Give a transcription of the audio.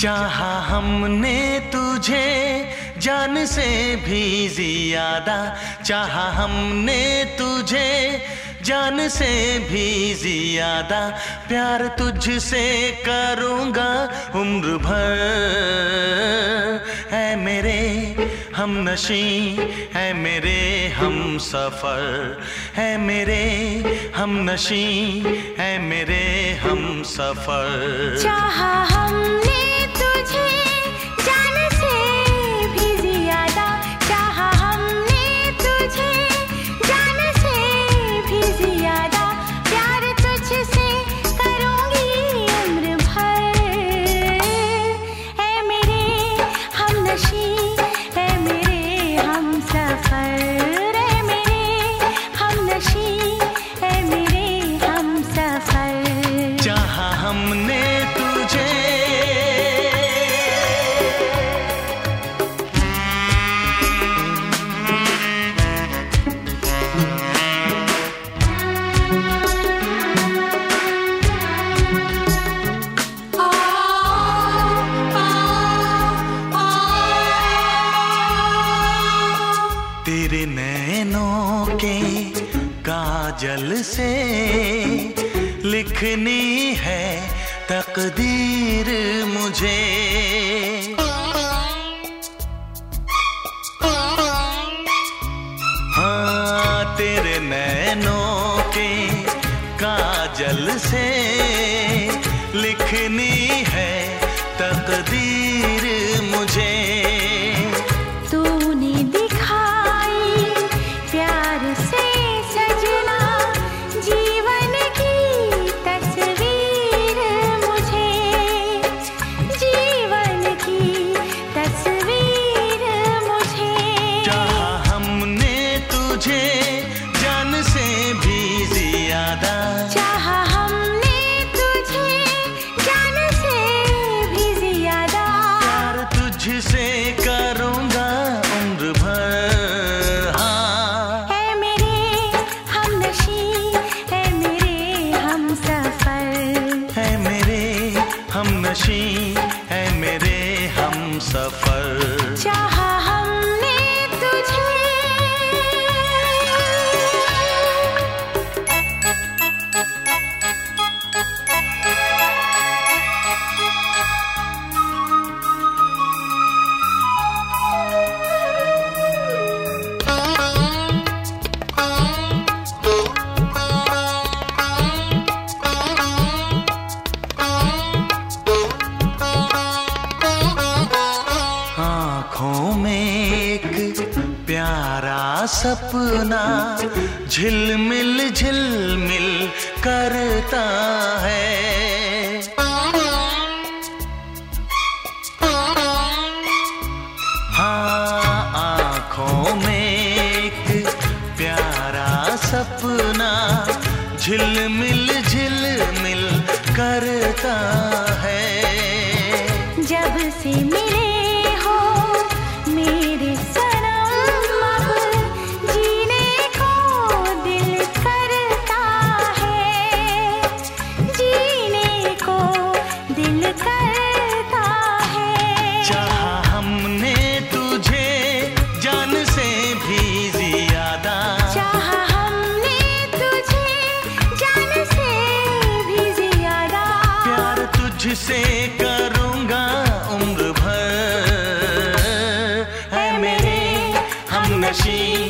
चाहा हमने तुझे जान से भी ज़्यादा चाहा हमने तुझे जान से भी ज़्यादा, प्यार तुझसे करूँगा उम्र भर। है मेरे हम नशी है मेरे हम सफ़र। है मेरे हम नशी है मेरे हम सफ़र। चाहा हमने तेरे नैनों के काजल से लिखनी है तकदीर मुझे। हाँ तेरे नैनों के काजल से लिखनी है तकदीर मुझे। सपना झिलमिल झिलमिल करता है। हाँ आँखों में एक प्यारा सपना झिलमिल झिलमिल करता तुझसे करूँगा उम्र भर। है मेरे हम नशी